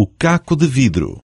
o caco de vidro.